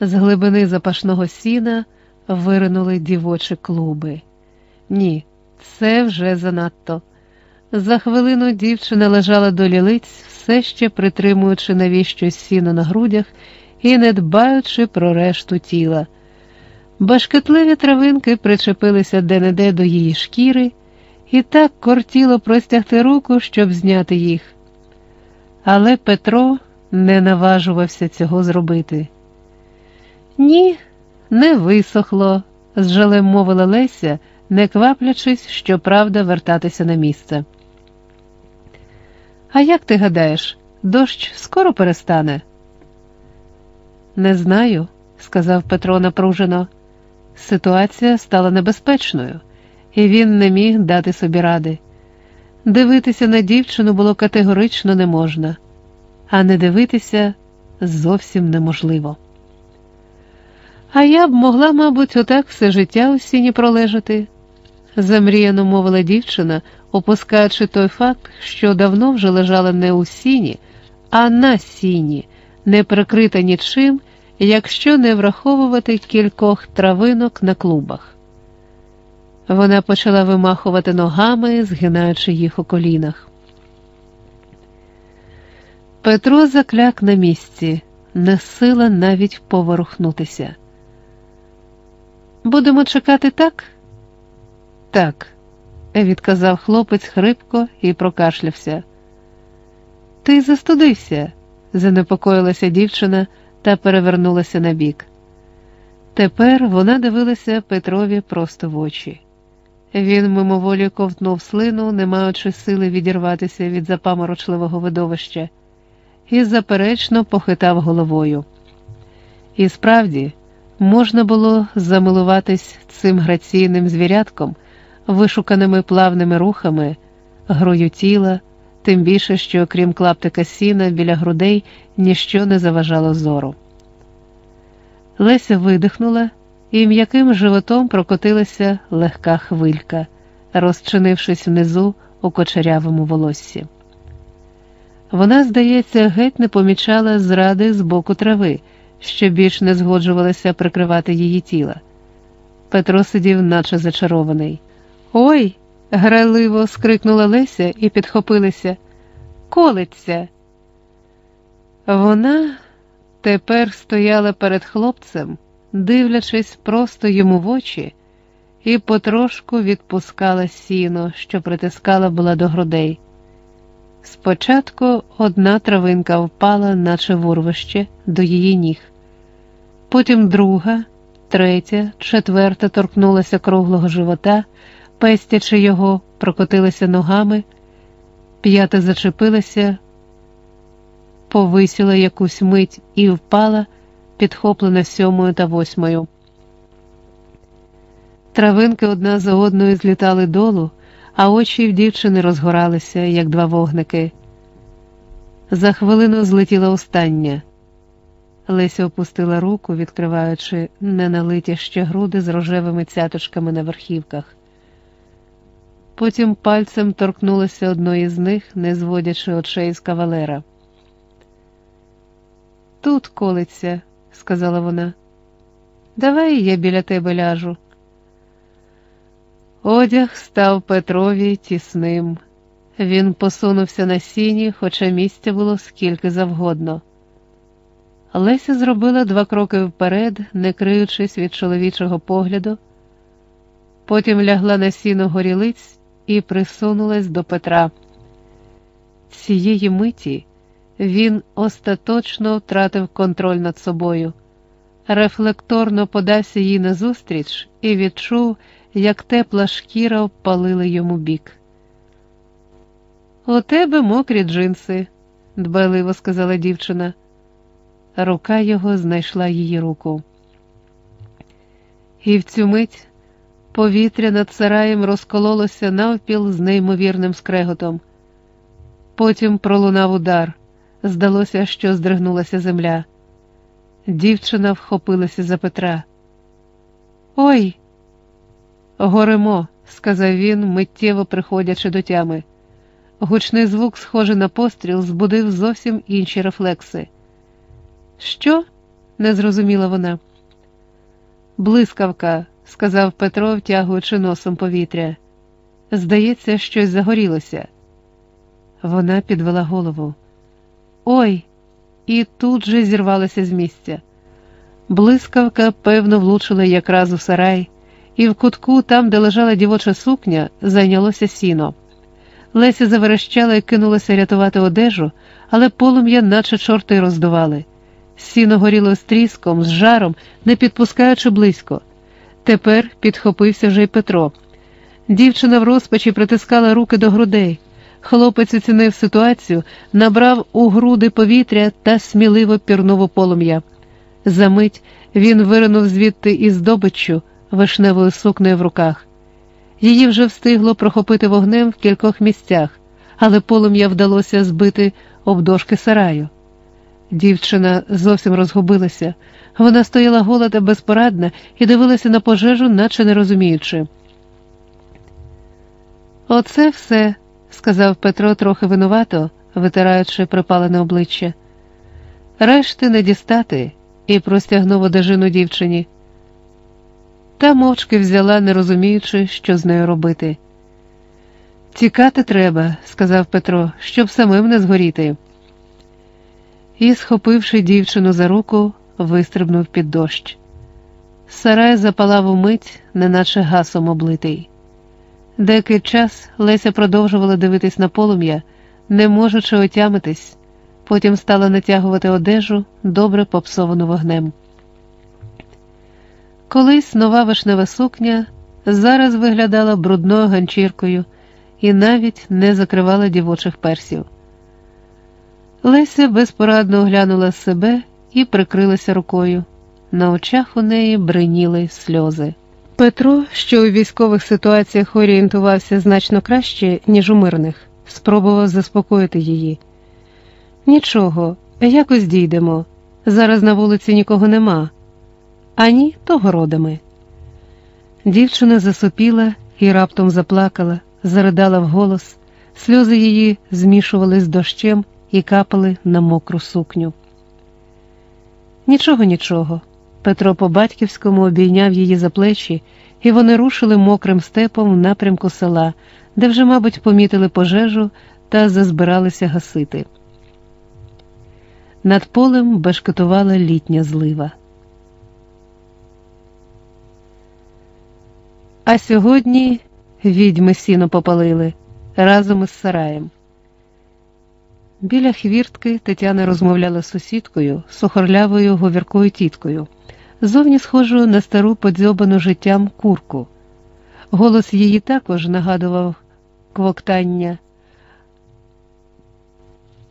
З глибини запашного сіна виринули дівочі клуби. Ні, це вже занадто. За хвилину дівчина лежала до лілиць, все ще притримуючи навіщось сіно на грудях і не дбаючи про решту тіла. Башкетливі травинки причепилися де-не-де до її шкіри, і так кортіло простягти руку, щоб зняти їх. Але Петро не наважувався цього зробити. Ні, не висохло, з жалем мовила Леся, не кваплячись, щоправда, вертатися на місце. А як ти гадаєш, дощ скоро перестане? Не знаю, сказав Петро напружено. Ситуація стала небезпечною, і він не міг дати собі ради. Дивитися на дівчину було категорично не можна, а не дивитися зовсім неможливо. А я б могла, мабуть, отак все життя у сіні пролежати, замріяно мовила дівчина, опускаючи той факт, що давно вже лежала не у сіні, а на сіні, не прикрита нічим, якщо не враховувати кількох травинок на клубах. Вона почала вимахувати ногами, згинаючи їх у колінах. Петро закляк на місці, не сила навіть поворухнутися. Будемо чекати так? Так, відказав хлопець хрипко і прокашлявся. Ти застудився, занепокоїлася дівчина та перевернулася на бік. Тепер вона дивилася Петрові просто в очі. Він мимоволі ковтнув слину, не маючи сили відірватися від запаморочливого видовища, і заперечно похитав головою. І справді, можна було замилуватись цим граційним звірятком, вишуканими плавними рухами, грою тіла, тим більше, що, крім клаптика сіна, біля грудей ніщо не заважало зору. Леся видихнула, і м'яким животом прокотилася легка хвилька, розчинившись внизу у кочерявому волоссі. Вона, здається, геть не помічала зради з боку трави, що більш не згоджувалася прикривати її тіла. Петро сидів, наче зачарований. Ой! грайливо скрикнула Леся і підхопилася. Колиться. Вона тепер стояла перед хлопцем, дивлячись просто йому в очі, і потрошку відпускала сіно, що притискала була до грудей. Спочатку одна травинка впала, наче в урвище, до її ніг, потім друга, третя, четверта торкнулася круглого живота, пестячи його, прокотилася ногами, п'ята зачепилася, повисіла якусь мить і впала, підхоплена сьомою та восьмою. Травинки одна за одною злітали долу, а очі в дівчини розгоралися, як два вогники. За хвилину злетіла остання. Леся опустила руку, відкриваючи неналиті ще груди з рожевими цяточками на верхівках. Потім пальцем торкнулася одної з них, не зводячи очей з кавалера. Тут колиться, сказала вона. Давай я біля тебе ляжу. Одяг став Петрові тісним. Він посунувся на сіні, хоча місця було скільки завгодно. Леся зробила два кроки вперед, не криючись від чоловічого погляду, потім лягла на сіно горілиць і присунулась до Петра. Цієї миті він остаточно втратив контроль над собою, рефлекторно подався їй назустріч і відчув, як тепла шкіра обпалила йому бік. У тебе мокрі джинси, дбайливо сказала дівчина. Рука його знайшла її руку. І в цю мить повітря над сараєм розкололося навпіл з неймовірним скреготом. Потім пролунав удар. Здалося, що здригнулася земля. Дівчина вхопилася за Петра. Ой, горемо, сказав він, миттєво приходячи до тями. Гучний звук, схожий на постріл, збудив зовсім інші рефлекси. Що? не зрозуміла вона. Блискавка, сказав Петро, втягуючи носом повітря. Здається, щось загорілося. Вона підвела голову. Ой, і тут же зірвалася з місця. Блискавка, певно, влучила якраз у сарай, і в кутку, там, де лежала дівоча сукня, зайнялося сіно. Леся заверещала і кинулася рятувати одежу, але полум'я, наче чорти роздували. Сіно горіло з тріском, з жаром, не підпускаючи близько. Тепер підхопився вже й Петро. Дівчина в розпачі притискала руки до грудей. Хлопець оцінив ситуацію, набрав у груди повітря та сміливо пірнув у полум'я. Замить він виринув звідти із здобиччю вишневою сукнею в руках. Її вже встигло прохопити вогнем в кількох місцях, але полум'я вдалося збити об дошки сараю. Дівчина зовсім розгубилася. Вона стояла гола та безпорадна і дивилася на пожежу, наче не розуміючи. Оце все, сказав Петро трохи винувато, витираючи припалене обличчя. Решти не дістати і простягнув одежину дівчині. Та мовчки взяла, не розуміючи, що з нею робити. Тікати треба, сказав Петро, щоб самим не згоріти. І, схопивши дівчину за руку, вистрибнув під дощ. Сарай запалав умить, неначе гасом облитий. Деякий час Леся продовжувала дивитись на полум'я, не можучи отямитись, потім стала натягувати одежу, добре попсовану вогнем. Колись нова вишнева сукня зараз виглядала брудною ганчіркою і навіть не закривала дівочих персів. Леся безпорадно оглянула себе і прикрилася рукою. На очах у неї бриніли сльози. Петро, що у військових ситуаціях орієнтувався значно краще, ніж у мирних, спробував заспокоїти її. Нічого, якось дійдемо. Зараз на вулиці нікого нема, ані то городами. Дівчина засопіла і раптом заплакала, заридала вголос, сльози її змішували з дощем і капали на мокру сукню. Нічого, нічого. Петро по батьківському обійняв її за плечі, і вони рушили мокрим степом в напрямку села, де вже, мабуть, помітили пожежу та зазбиралися гасити. Над полем бешкетувала літня злива. А сьогодні відьми сіно попалили разом із сараєм. Біля хвіртки Тетяна розмовляла з сусідкою, сухорлявою говіркою тіткою, зовні схожою на стару подзьобану життям курку. Голос її також нагадував квоктання.